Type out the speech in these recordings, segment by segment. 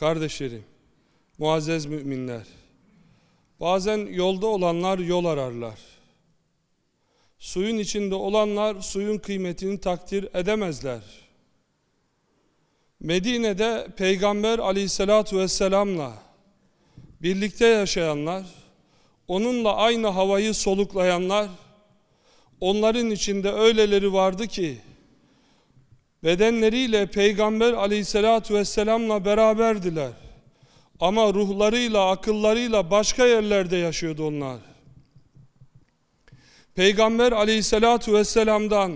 Kardeşlerim, muazzez müminler, bazen yolda olanlar yol ararlar. Suyun içinde olanlar suyun kıymetini takdir edemezler. Medine'de Peygamber aleyhissalatu vesselamla birlikte yaşayanlar, onunla aynı havayı soluklayanlar, onların içinde öyleleri vardı ki, bedenleriyle Peygamber aleyhissalatu vesselamla beraberdiler. Ama ruhlarıyla, akıllarıyla başka yerlerde yaşıyordu onlar. Peygamber aleyhissalatu vesselam'dan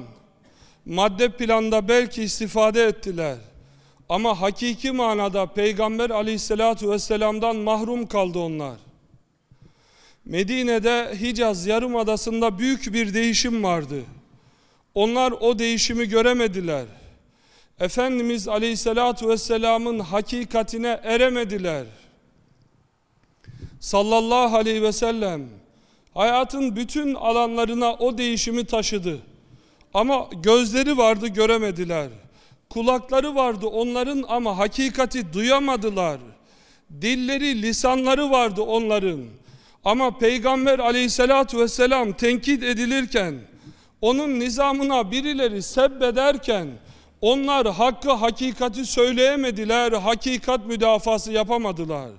madde planda belki istifade ettiler. Ama hakiki manada Peygamber aleyhissalatu vesselam'dan mahrum kaldı onlar. Medine'de Hicaz Yarımadası'nda büyük bir değişim vardı. Onlar o değişimi göremediler. Efendimiz Aleyhisselatü Vesselam'ın hakikatine eremediler. Sallallahu aleyhi ve sellem hayatın bütün alanlarına o değişimi taşıdı. Ama gözleri vardı göremediler. Kulakları vardı onların ama hakikati duyamadılar. Dilleri, lisanları vardı onların. Ama Peygamber aleyhissalatu vesselam tenkit edilirken, onun nizamına birileri sebbederken, onlar hakkı hakikati söyleyemediler, hakikat müdafası yapamadılar.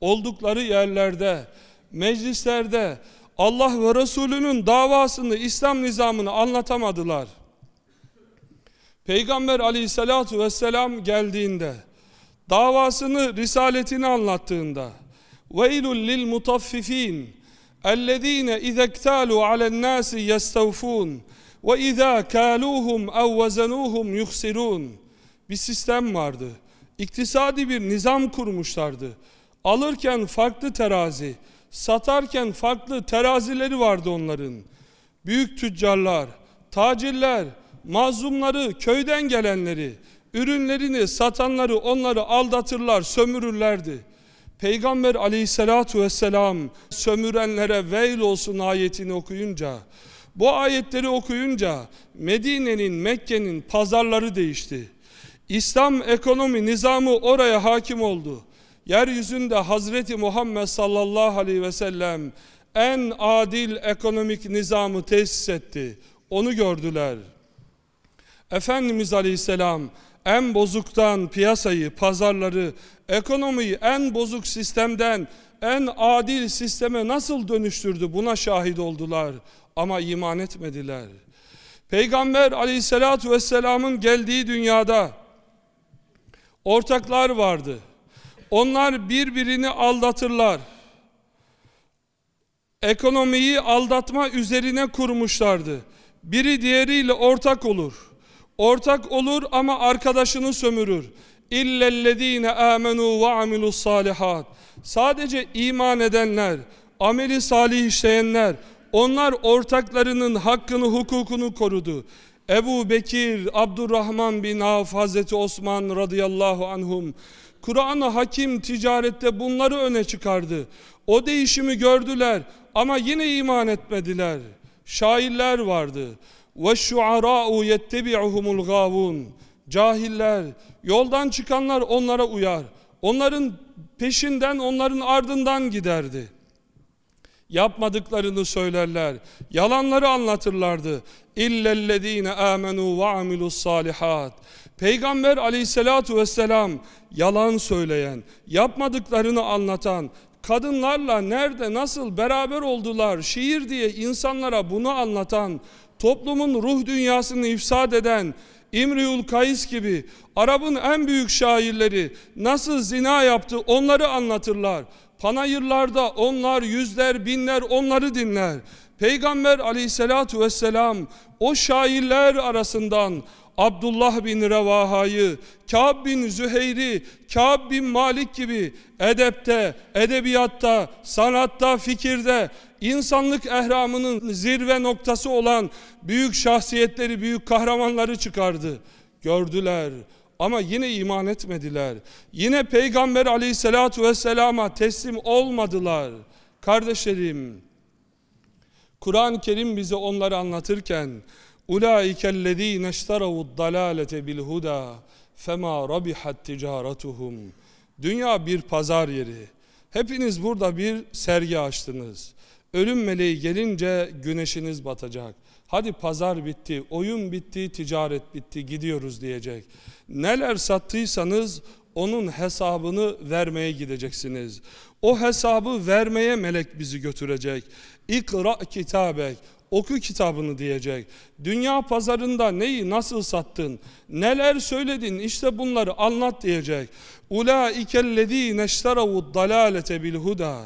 Oldukları yerlerde, meclislerde Allah ve Resulünün davasını, İslam nizamını anlatamadılar. Peygamber aleyhissalatu vesselam geldiğinde, davasını, risaletini anlattığında, وَيْلٌ لِلْمُطَفِّف۪ينَ اَلَّذ۪ينَ اِذَا اكْتَالُوا عَلَى النَّاسِ يَسْتَوْفُونَ وَاِذَا كَالُوهُمْ اَوْ وَزَنُوهُمْ يُخْسِرُونَ Bir sistem vardı. İktisadi bir nizam kurmuşlardı. Alırken farklı terazi, satarken farklı terazileri vardı onların. Büyük tüccarlar, tacirler, mazlumları, köyden gelenleri, ürünlerini satanları onları aldatırlar, sömürürlerdi. Peygamber aleyhissalatu vesselam sömürenlere veil olsun ayetini okuyunca, bu ayetleri okuyunca Medine'nin, Mekke'nin pazarları değişti. İslam ekonomi nizamı oraya hakim oldu. Yeryüzünde Hazreti Muhammed sallallahu aleyhi ve sellem en adil ekonomik nizamı tesis etti. Onu gördüler. Efendimiz aleyhisselam en bozuktan piyasayı, pazarları, ekonomiyi en bozuk sistemden en adil sisteme nasıl dönüştürdü buna şahit oldular ama iman etmediler. Peygamber aleyhissalatu vesselamın geldiği dünyada ortaklar vardı. Onlar birbirini aldatırlar. Ekonomiyi aldatma üzerine kurmuşlardı. Biri diğeriyle ortak olur. Ortak olur ama arkadaşını sömürür. İllellezine amenu ve amilus salihat. Sadece iman edenler, ameli salih işleyenler, onlar ortaklarının hakkını, hukukunu korudu. Ebu Bekir, Abdurrahman bin Avf, Hazreti Osman radıyallahu anhum, Kur'an-ı Hakim ticarette bunları öne çıkardı. O değişimi gördüler ama yine iman etmediler. Şairler vardı. وَالشُّعَرَاءُ يَتَّبِعُهُمُ الْغَاوُونَ Cahiller, yoldan çıkanlar onlara uyar. Onların peşinden, onların ardından giderdi. Yapmadıklarını söylerler. Yalanları anlatırlardı. İllellezine amenu ve amilus salihat. Peygamber aleyhissalatu vesselam yalan söyleyen, yapmadıklarını anlatan, kadınlarla nerede nasıl beraber oldular şiir diye insanlara bunu anlatan, toplumun ruh dünyasını ifsad eden, İmriül Kays gibi Arap'ın en büyük şairleri nasıl zina yaptı onları anlatırlar. Panayırlarda onlar yüzler binler onları dinler. Peygamber aleyhissalatu vesselam o şairler arasından Abdullah bin Revaha'yı, Kâb bin Züheyri, Kâb bin Malik gibi edepte, edebiyatta, sanatta, fikirde, insanlık ehramının zirve noktası olan büyük şahsiyetleri, büyük kahramanları çıkardı. Gördüler ama yine iman etmediler. Yine Peygamber aleyhissalatu vesselama teslim olmadılar. Kardeşlerim, Kur'an-ı Kerim bize onları anlatırken اُولَٰئِكَ الَّذ۪ينَ اشْتَرَوُوا الضَّلَالَةَ بِالْهُدَى فَمَا رَبِحَتْ تِجَارَتُهُمْ Dünya bir pazar yeri. Hepiniz burada bir sergi açtınız. Ölüm meleği gelince güneşiniz batacak. Hadi pazar bitti, oyun bitti, ticaret bitti, gidiyoruz diyecek. Neler sattıysanız onun hesabını vermeye gideceksiniz. O hesabı vermeye melek bizi götürecek. İkra kitabek. Oku kitabını diyecek. Dünya pazarında neyi nasıl sattın? Neler söyledin? İşte bunları anlat diyecek. Ulaikellezine işteravu dalalete bil huda.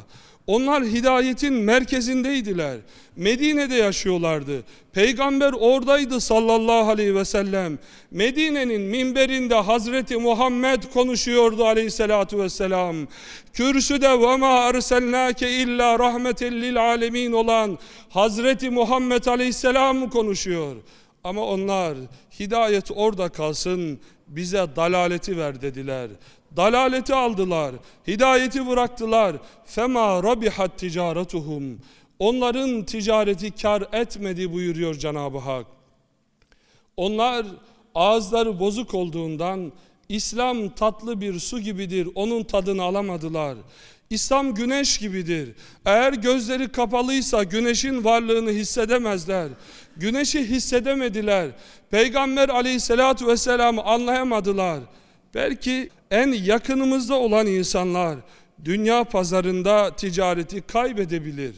Onlar hidayetin merkezindeydiler. Medine'de yaşıyorlardı. Peygamber oradaydı sallallahu aleyhi ve sellem. Medine'nin minberinde Hazreti Muhammed konuşuyordu aleyhissalatu vesselam. Kürsüde ve ma erselnake illa rahmeten lil alemin olan Hazreti Muhammed aleyhisselam konuşuyor. Ama onlar hidayet orada kalsın bize dalaleti ver dediler. Dalaleti aldılar, hidayeti bıraktılar. Fema rabihat ticaretuhum. Onların ticareti kar etmedi buyuruyor Cenab-ı Hak. Onlar ağızları bozuk olduğundan İslam tatlı bir su gibidir. Onun tadını alamadılar. İslam güneş gibidir. Eğer gözleri kapalıysa güneşin varlığını hissedemezler. Güneşi hissedemediler. Peygamber aleyhissalatu vesselam'ı anlayamadılar. Belki en yakınımızda olan insanlar dünya pazarında ticareti kaybedebilir.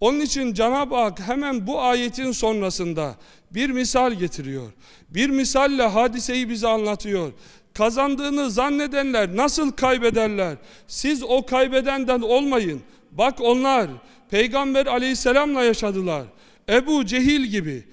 Onun için Cenab-ı Hak hemen bu ayetin sonrasında bir misal getiriyor. Bir misalle hadiseyi bize anlatıyor. Kazandığını zannedenler nasıl kaybederler? Siz o kaybedenden olmayın. Bak onlar Peygamber aleyhisselamla yaşadılar. Ebu Cehil gibi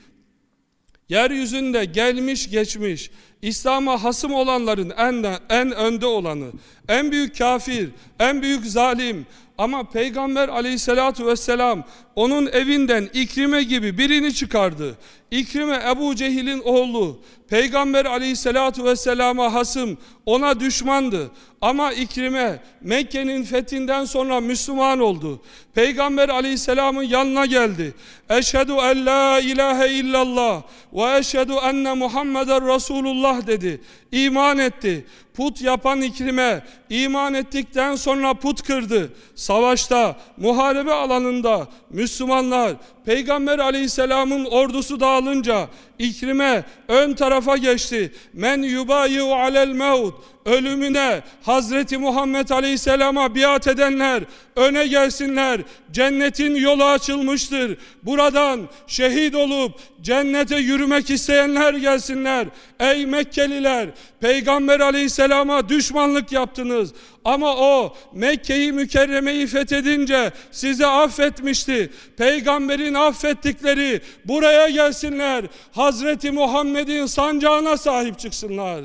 yeryüzünde gelmiş geçmiş İslam'a hasım olanların en, en önde olanı, en büyük kafir, en büyük zalim ama Peygamber aleyhissalatu vesselam onun evinden İkrime gibi birini çıkardı. İkrime Ebu Cehil'in oğlu. Peygamber aleyhissalatu vesselama hasım, ona düşmandı. Ama İkrime Mekke'nin fethinden sonra Müslüman oldu. Peygamber aleyhisselamın yanına geldi. Eşhedü en la ilahe illallah ve eşhedü enne Muhammeden Resulullah dedi. İman etti. Put yapan İkrime iman ettikten sonra put kırdı. Savaşta, muharebe alanında Müslümanlar Peygamber aleyhisselamın ordusu dağılınca İkrime ön tarafa geçti. Men yubayu alel mevt ölümüne Hazreti Muhammed Aleyhisselam'a biat edenler öne gelsinler. Cennetin yolu açılmıştır. Buradan şehit olup cennete yürümek isteyenler gelsinler. Ey Mekkeliler Peygamber Aleyhisselam'a düşmanlık yaptınız. Ama o Mekke'yi mükerremeyi fethedince size affetmişti. Peygamberin affettikleri buraya gelsinler. Hazreti Muhammed'in sancağına sahip çıksınlar.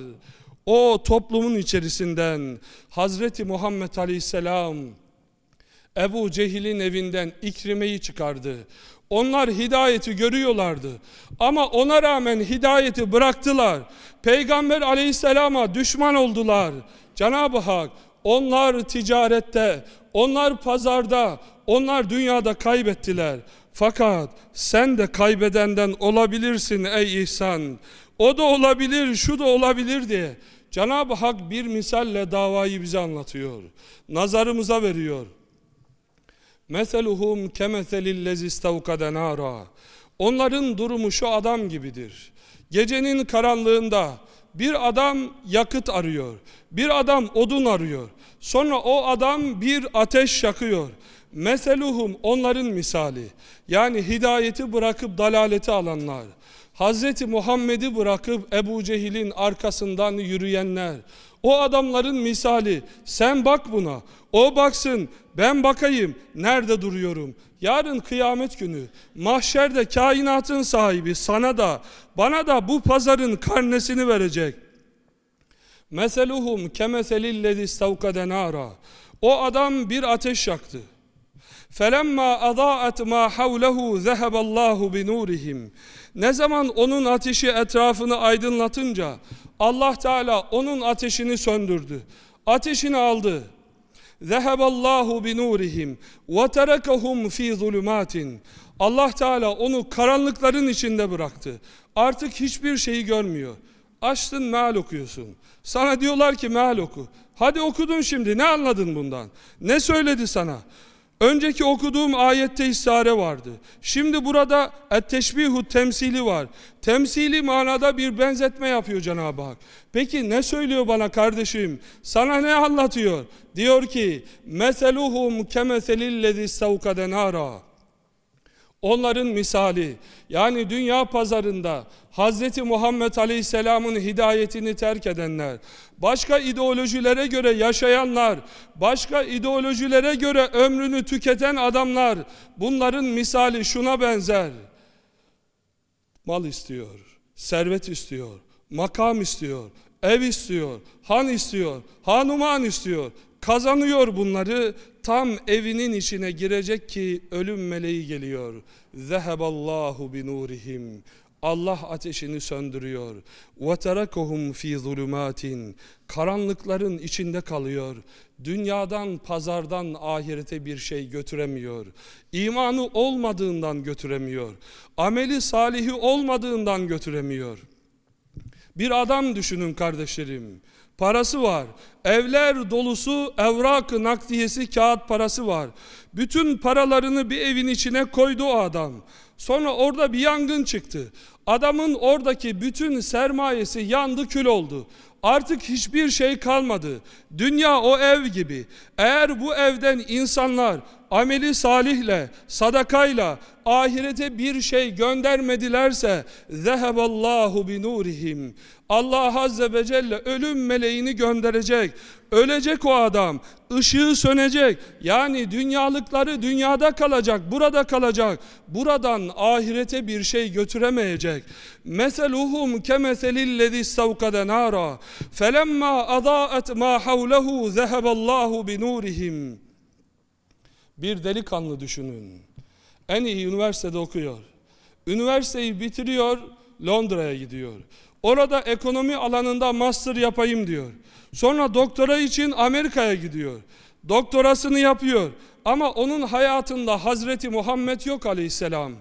O toplumun içerisinden Hazreti Muhammed Aleyhisselam Ebu Cehil'in evinden İkrime'yi çıkardı. Onlar hidayeti görüyorlardı. Ama ona rağmen hidayeti bıraktılar. Peygamber aleyhisselama düşman oldular. Cenab-ı Hak onlar ticarette, onlar pazarda, onlar dünyada kaybettiler. Fakat sen de kaybedenden olabilirsin ey ihsan. O da olabilir, şu da olabilir diye. Cenab-ı Hak bir misalle davayı bize anlatıyor. Nazarımıza veriyor. Meseluhum kemeselillezi istavkade nara. Onların durumu şu adam gibidir. Gecenin karanlığında bir adam yakıt arıyor. Bir adam odun arıyor. Sonra o adam bir ateş yakıyor. Meseluhum onların misali. Yani hidayeti bırakıp dalaleti alanlar. Hazreti Muhammed'i bırakıp Ebu Cehil'in arkasından yürüyenler. O adamların misali. Sen bak buna. O baksın. Ben bakayım. Nerede duruyorum? Yarın kıyamet günü. Mahşerde kainatın sahibi sana da bana da bu pazarın karnesini verecek. Meseluhum kemeselillezi istavkade nara. O adam bir ateş yaktı. Felemma adaat ma havlehu zeheballahu binurihim. Ne zaman onun ateşi etrafını aydınlatınca Allah Teala onun ateşini söndürdü. Ateşini aldı. Zeheballahu binurihim ve terakahum fi zulumatin. Allah Teala onu karanlıkların içinde bıraktı. Artık hiçbir şeyi görmüyor. Açtın meal okuyorsun. Sana diyorlar ki meal oku. Hadi okudun şimdi ne anladın bundan? Ne söyledi sana? Önceki okuduğum ayette istare vardı. Şimdi burada et-teşbihu temsili var. Temsili manada bir benzetme yapıyor Cenab-ı Hak. Peki ne söylüyor bana kardeşim? Sana ne anlatıyor? Diyor ki: "Meseluhum kemeselillezî istevkade nara." Onların misali yani dünya pazarında Hz. Muhammed Aleyhisselam'ın hidayetini terk edenler, başka ideolojilere göre yaşayanlar, başka ideolojilere göre ömrünü tüketen adamlar bunların misali şuna benzer. Mal istiyor, servet istiyor, makam istiyor, ev istiyor, han istiyor, hanuman istiyor, kazanıyor bunları tam evinin içine girecek ki ölüm meleği geliyor. Zeheballahu binurihim. Allah ateşini söndürüyor. وَتَرَكُهُمْ ف۪ي ظُلُمَاتٍ Karanlıkların içinde kalıyor. Dünyadan, pazardan ahirete bir şey götüremiyor. İmanı olmadığından götüremiyor. Ameli salihi olmadığından götüremiyor. Bir adam düşünün kardeşlerim. Parası var. Evler dolusu evrak nakdiyesi kağıt parası var. Bütün paralarını bir evin içine koydu o adam. Sonra orada bir yangın çıktı. Adamın oradaki bütün sermayesi yandı kül oldu. Artık hiçbir şey kalmadı. Dünya o ev gibi. Eğer bu evden insanlar ameli salihle, sadakayla ahirete bir şey göndermedilerse zeheballahu binurihim. Allah azze ve celle ölüm meleğini gönderecek. Ölecek o adam. ışığı sönecek. Yani dünyalıkları dünyada kalacak, burada kalacak. Buradan ahirete bir şey götüremeyecek. Meseluhum kemeselillezî istevkade nâra. Felemma adâet mâ havlehu zeheballahu binurihim. Bir delikanlı düşünün. En iyi üniversitede okuyor. Üniversiteyi bitiriyor, Londra'ya gidiyor. Orada ekonomi alanında master yapayım diyor. Sonra doktora için Amerika'ya gidiyor. Doktorasını yapıyor. Ama onun hayatında Hazreti Muhammed yok aleyhisselam.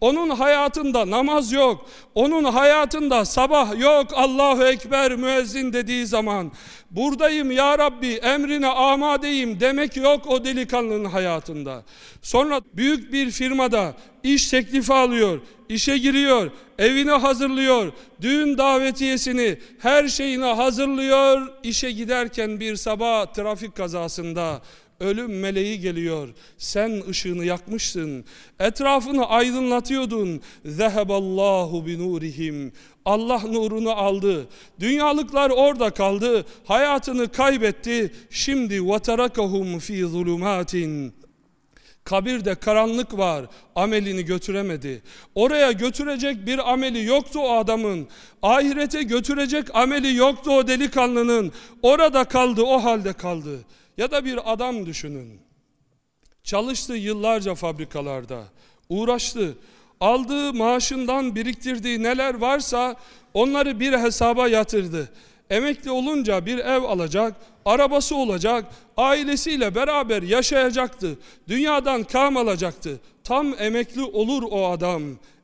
Onun hayatında namaz yok. Onun hayatında sabah yok. Allahu Ekber müezzin dediği zaman buradayım ya Rabbi emrine amadeyim demek yok o delikanlının hayatında. Sonra büyük bir firmada iş teklifi alıyor. işe giriyor. Evini hazırlıyor. Düğün davetiyesini her şeyini hazırlıyor. işe giderken bir sabah trafik kazasında ölüm meleği geliyor. Sen ışığını yakmışsın. Etrafını aydınlatıyordun. Zeheballahu binurihim. Allah nurunu aldı. Dünyalıklar orada kaldı. Hayatını kaybetti. Şimdi vatarakahum fi zulumatin. Kabirde karanlık var. Amelini götüremedi. Oraya götürecek bir ameli yoktu o adamın. Ahirete götürecek ameli yoktu o delikanlının. Orada kaldı, o halde kaldı.'' Ya da bir adam düşünün. Çalıştı yıllarca fabrikalarda. Uğraştı. Aldığı maaşından biriktirdiği neler varsa onları bir hesaba yatırdı. Emekli olunca bir ev alacak, arabası olacak, ailesiyle beraber yaşayacaktı. Dünyadan kam alacaktı. Tam emekli olur o adam.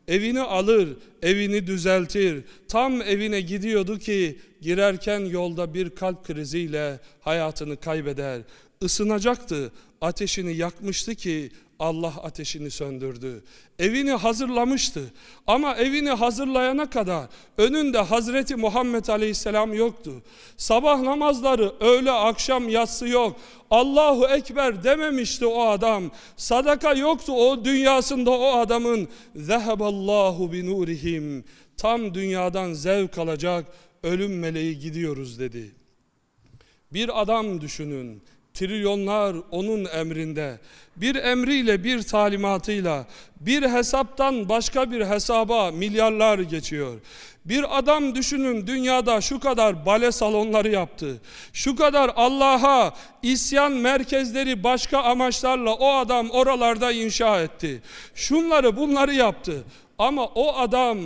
Evini alır, evini düzeltir. Tam evine gidiyordu ki girerken yolda bir kalp kriziyle hayatını kaybeder. Isınacaktı, ateşini yakmıştı ki Allah ateşini söndürdü. Evini hazırlamıştı. Ama evini hazırlayana kadar önünde Hazreti Muhammed Aleyhisselam yoktu. Sabah namazları, öğle, akşam, yatsı yok. Allahu Ekber dememişti o adam. Sadaka yoktu o dünyasında o adamın. Zeheballahu binurihim. Tam dünyadan zevk alacak ölüm meleği gidiyoruz dedi. Bir adam düşünün. Trilyonlar onun emrinde. Bir emriyle, bir talimatıyla, bir hesaptan başka bir hesaba milyarlar geçiyor. Bir adam düşünün dünyada şu kadar bale salonları yaptı. Şu kadar Allah'a isyan merkezleri başka amaçlarla o adam oralarda inşa etti. Şunları bunları yaptı. Ama o adam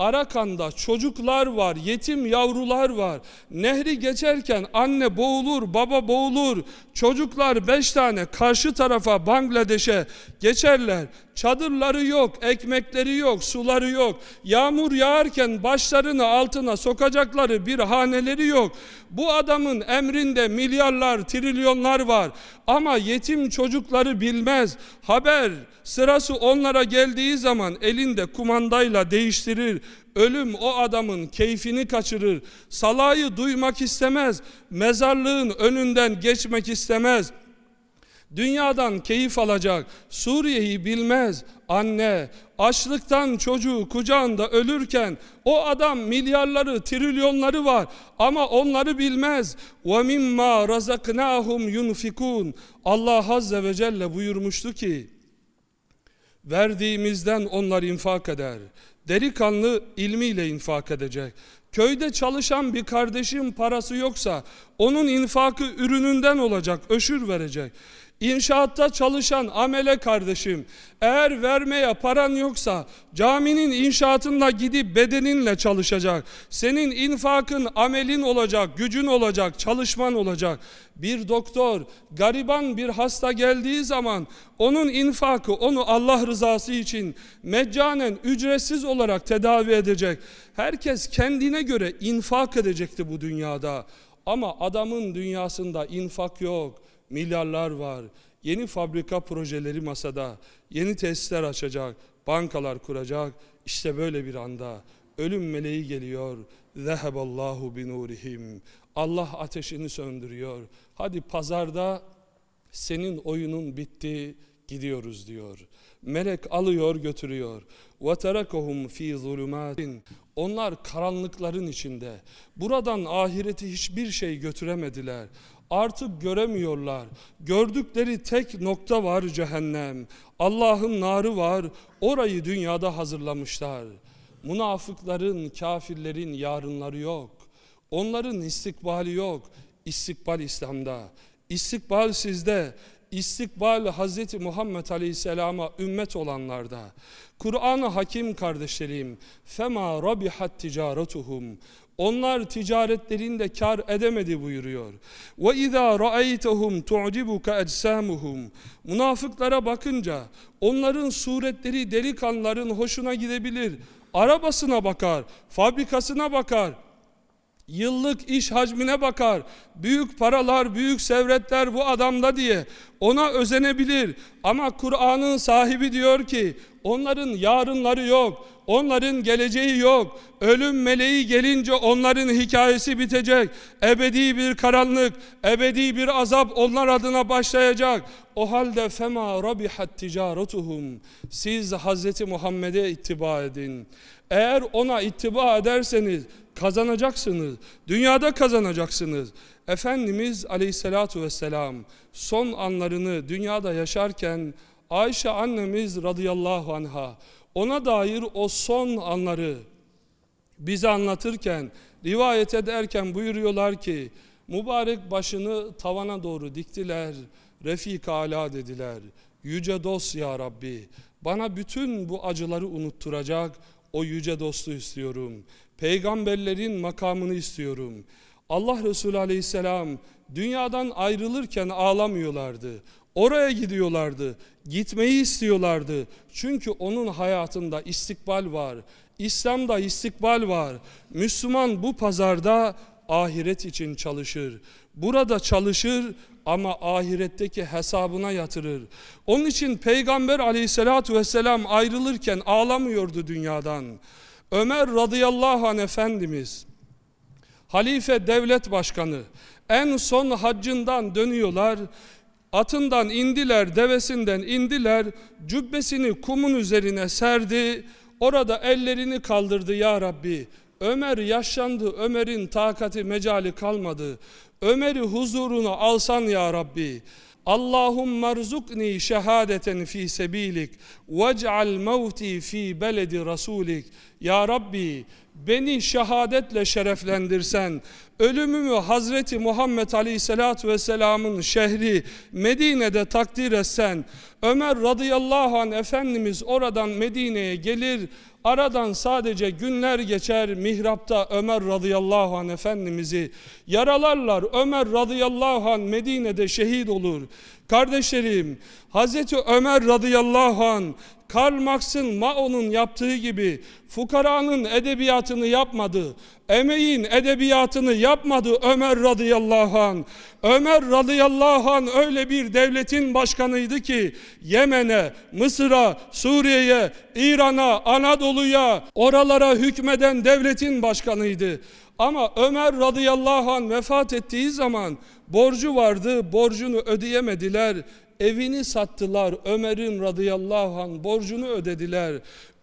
Arakan'da çocuklar var, yetim yavrular var. Nehri geçerken anne boğulur, baba boğulur. Çocuklar beş tane karşı tarafa Bangladeş'e geçerler. Çadırları yok, ekmekleri yok, suları yok. Yağmur yağarken başlarını altına sokacakları bir haneleri yok. Bu adamın emrinde milyarlar, trilyonlar var. Ama yetim çocukları bilmez. Haber sırası onlara geldiği zaman elinde kumandayla değiştirir. Ölüm o adamın keyfini kaçırır. Salayı duymak istemez. Mezarlığın önünden geçmek istemez. Dünyadan keyif alacak. Suriye'yi bilmez. Anne açlıktan çocuğu kucağında ölürken o adam milyarları, trilyonları var ama onları bilmez. وَمِمَّا رَزَقْنَاهُمْ يُنْفِكُونَ Allah Azze ve Celle buyurmuştu ki verdiğimizden onlar infak eder. Delikanlı ilmiyle infak edecek. Köyde çalışan bir kardeşim parası yoksa onun infakı ürününden olacak, öşür verecek. İnşaatta çalışan amele kardeşim eğer vermeye paran yoksa caminin inşaatında gidip bedeninle çalışacak. Senin infakın amelin olacak, gücün olacak, çalışman olacak. Bir doktor gariban bir hasta geldiği zaman onun infakı onu Allah rızası için meccanen ücretsiz olarak tedavi edecek. Herkes kendine göre infak edecekti bu dünyada. Ama adamın dünyasında infak yok milyarlar var. Yeni fabrika projeleri masada. Yeni tesisler açacak, bankalar kuracak. İşte böyle bir anda ölüm meleği geliyor. Zeheballahu binurihim. Allah ateşini söndürüyor. Hadi pazarda senin oyunun bitti, gidiyoruz diyor. Melek alıyor götürüyor. وَتَرَكَهُمْ ف۪ي ظُلُمَاتٍ Onlar karanlıkların içinde. Buradan ahireti hiçbir şey götüremediler. Artık göremiyorlar. Gördükleri tek nokta var cehennem. Allah'ın narı var. Orayı dünyada hazırlamışlar. Münafıkların, kafirlerin yarınları yok. Onların istikbali yok. İstikbal İslam'da. İstikbal sizde. İstikbal Hz. Muhammed Aleyhisselam'a ümmet olanlarda. Kur'an-ı Hakim kardeşlerim. Fema rabihat ticaretuhum. Onlar ticaretlerinde kar edemedi buyuruyor. Ve izâ ra'aytehum tu'cibuka ecsamuhum. Münafıklara bakınca onların suretleri delikanlıların hoşuna gidebilir. Arabasına bakar, fabrikasına bakar, Yıllık iş hacmine bakar. Büyük paralar, büyük sevretler bu adamda diye ona özenebilir. Ama Kur'an'ın sahibi diyor ki onların yarınları yok. Onların geleceği yok. Ölüm meleği gelince onların hikayesi bitecek. Ebedi bir karanlık, ebedi bir azap onlar adına başlayacak. O halde fema rabihat ticaretuhum. Siz Hazreti Muhammed'e ittiba edin. Eğer ona ittiba ederseniz kazanacaksınız. Dünyada kazanacaksınız. Efendimiz aleyhissalatu vesselam son anlarını dünyada yaşarken Ayşe annemiz radıyallahu anha ona dair o son anları bize anlatırken rivayet ederken buyuruyorlar ki mübarek başını tavana doğru diktiler Refik ala dediler yüce dost ya Rabbi bana bütün bu acıları unutturacak o yüce dostu istiyorum peygamberlerin makamını istiyorum. Allah Resulü aleyhisselam dünyadan ayrılırken ağlamıyorlardı. Oraya gidiyorlardı. Gitmeyi istiyorlardı. Çünkü onun hayatında istikbal var. İslam'da istikbal var. Müslüman bu pazarda ahiret için çalışır. Burada çalışır ama ahiretteki hesabına yatırır. Onun için Peygamber aleyhissalatu vesselam ayrılırken ağlamıyordu dünyadan. Ömer radıyallahu anh Efendimiz, halife devlet başkanı, en son haccından dönüyorlar, atından indiler, devesinden indiler, cübbesini kumun üzerine serdi, orada ellerini kaldırdı ya Rabbi. Ömer yaşlandı, Ömer'in takati mecali kalmadı. Ömer'i huzuruna alsan ya Rabbi. Allahümme erzukni şehadeten fi sebilik vec'al mevti fi beledi rasulik. Ya Rabbi beni şehadetle şereflendirsen ölümümü Hazreti Muhammed Aleyhisselatü Vesselam'ın şehri Medine'de takdir etsen Ömer radıyallahu anh Efendimiz oradan Medine'ye gelir aradan sadece günler geçer mihrapta Ömer radıyallahu anh Efendimiz'i yaralarlar. Ömer radıyallahu anh Medine'de şehit olur. Kardeşlerim Hazreti Ömer radıyallahu anh Karl Marx'ın Mao'nun yaptığı gibi fukaranın edebiyatını yapmadı. Emeğin edebiyatını yapmadı Ömer radıyallahu an. Ömer radıyallahu an öyle bir devletin başkanıydı ki Yemen'e, Mısır'a, Suriye'ye, İran'a, Anadolu'ya oralara hükmeden devletin başkanıydı. Ama Ömer radıyallahu an vefat ettiği zaman borcu vardı, borcunu ödeyemediler evini sattılar. Ömer'in radıyallahu anh borcunu ödediler.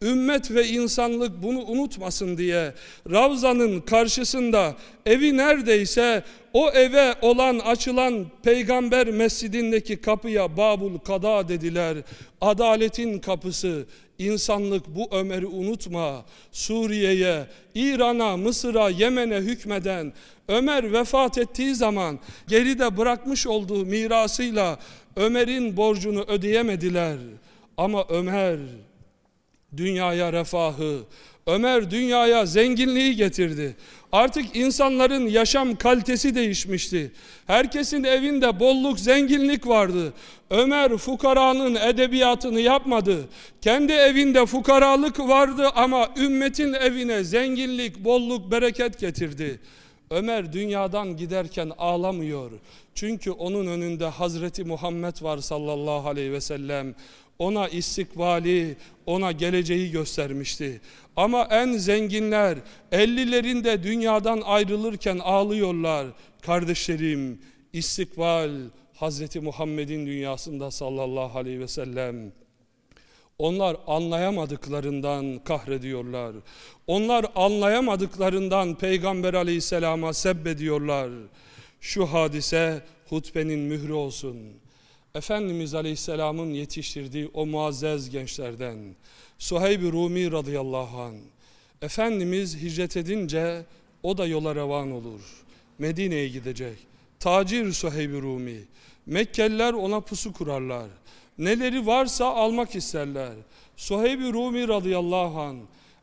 Ümmet ve insanlık bunu unutmasın diye Ravza'nın karşısında evi neredeyse o eve olan açılan peygamber mescidindeki kapıya Babul Kada dediler. Adaletin kapısı. İnsanlık bu Ömer'i unutma. Suriye'ye, İran'a, Mısır'a, Yemen'e hükmeden Ömer vefat ettiği zaman geride bırakmış olduğu mirasıyla Ömer'in borcunu ödeyemediler. Ama Ömer dünyaya refahı, Ömer dünyaya zenginliği getirdi. Artık insanların yaşam kalitesi değişmişti. Herkesin evinde bolluk, zenginlik vardı. Ömer fukaranın edebiyatını yapmadı. Kendi evinde fukaralık vardı ama ümmetin evine zenginlik, bolluk, bereket getirdi. Ömer dünyadan giderken ağlamıyor. Çünkü onun önünde Hazreti Muhammed var sallallahu aleyhi ve sellem. Ona istikbali, ona geleceği göstermişti. Ama en zenginler 50'lerinde dünyadan ayrılırken ağlıyorlar. Kardeşlerim, istikbal Hazreti Muhammed'in dünyasında sallallahu aleyhi ve sellem. Onlar anlayamadıklarından kahrediyorlar. Onlar anlayamadıklarından Peygamber aleyhisselama sebbediyorlar. Şu hadise hutbenin mührü olsun. Efendimiz aleyhisselamın yetiştirdiği o muazzez gençlerden Suheyb-i Rumi radıyallahu anh. Efendimiz hicret edince o da yola revan olur. Medine'ye gidecek. Tacir Suheyb-i Rumi. Mekkeliler ona pusu kurarlar. Neleri varsa almak isterler. Suheyb-i Rumi radıyallahu an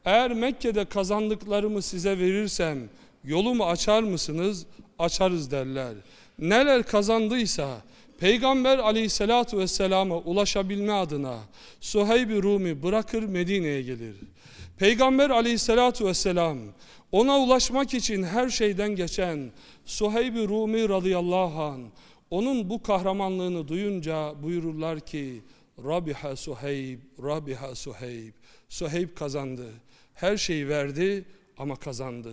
eğer Mekke'de kazandıklarımı size verirsem yolumu açar mısınız? Açarız derler. Neler kazandıysa Peygamber aleyhissalatu vesselama ulaşabilme adına Suheyb-i Rumi bırakır Medine'ye gelir. Peygamber aleyhissalatu vesselam ona ulaşmak için her şeyden geçen Suheyb-i Rumi radıyallahu anh onun bu kahramanlığını duyunca buyururlar ki Rabiha Suheyb, Rabiha Suheyb. Suheyb kazandı. Her şeyi verdi ama kazandı.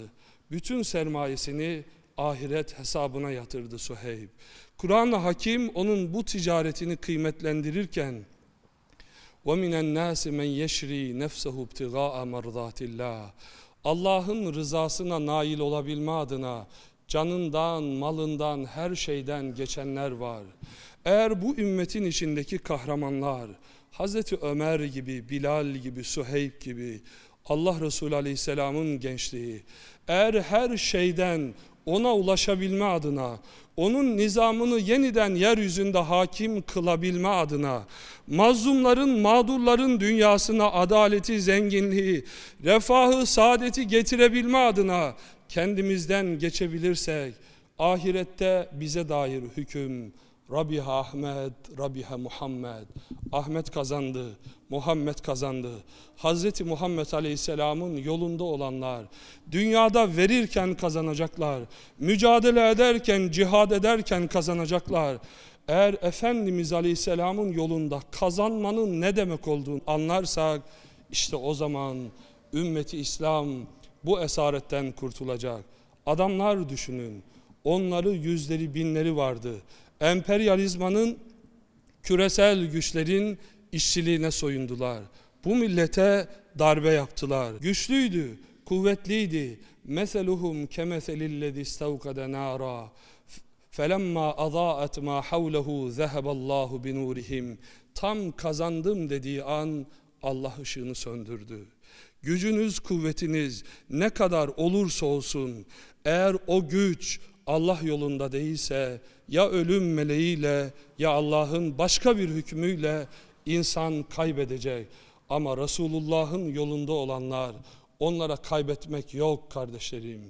Bütün sermayesini ahiret hesabına yatırdı Suheyb. Kur'an-ı Hakim onun bu ticaretini kıymetlendirirken وَمِنَ النَّاسِ مَنْ يَشْرِي نَفْسَهُ ابْتِغَاءَ مَرْضَاتِ اللّٰهِ Allah'ın rızasına nail olabilme adına canından, malından, her şeyden geçenler var. Eğer bu ümmetin içindeki kahramanlar, Hazreti Ömer gibi, Bilal gibi, Suheyb gibi, Allah Resulü Aleyhisselam'ın gençliği, eğer her şeyden ona ulaşabilme adına, onun nizamını yeniden yeryüzünde hakim kılabilme adına, mazlumların, mağdurların dünyasına adaleti, zenginliği, refahı, saadeti getirebilme adına kendimizden geçebilirsek ahirette bize dair hüküm Rabiha Ahmet, Rabiha Muhammed. Ahmet kazandı, Muhammed kazandı. Hazreti Muhammed Aleyhisselam'ın yolunda olanlar dünyada verirken kazanacaklar. Mücadele ederken, cihad ederken kazanacaklar. Eğer Efendimiz Aleyhisselam'ın yolunda kazanmanın ne demek olduğunu anlarsak işte o zaman ümmeti İslam bu esaretten kurtulacak. Adamlar düşünün. Onları yüzleri binleri vardı. Emperyalizmanın küresel güçlerin işçiliğine soyundular. Bu millete darbe yaptılar. Güçlüydü, kuvvetliydi. Meseluhum kemeselillezi istavkade nara. Felemma adaat ma havlehu zeheballahu binurihim. Tam kazandım dediği an Allah ışığını söndürdü. Gücünüz, kuvvetiniz ne kadar olursa olsun eğer o güç Allah yolunda değilse ya ölüm meleğiyle ya Allah'ın başka bir hükmüyle insan kaybedecek. Ama Resulullah'ın yolunda olanlar onlara kaybetmek yok kardeşlerim.